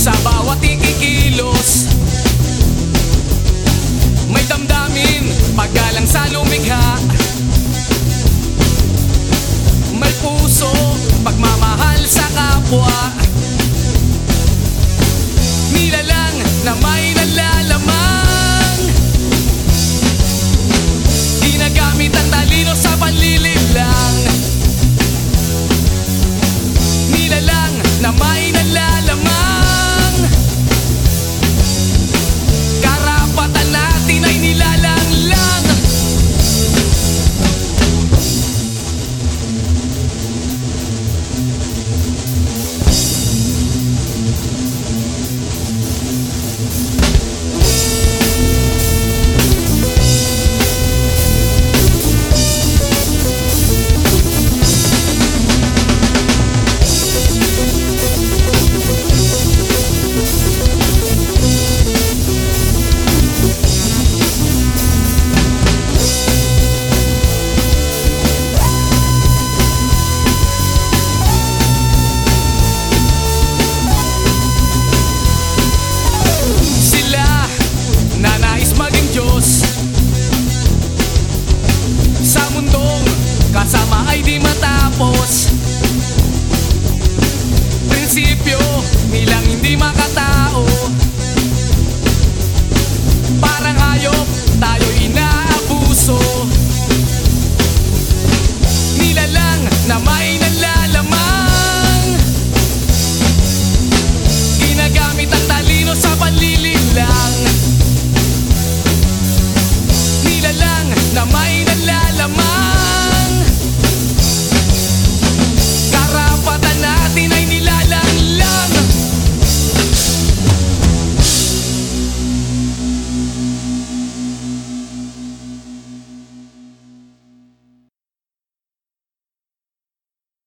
Sabah. Dynamite.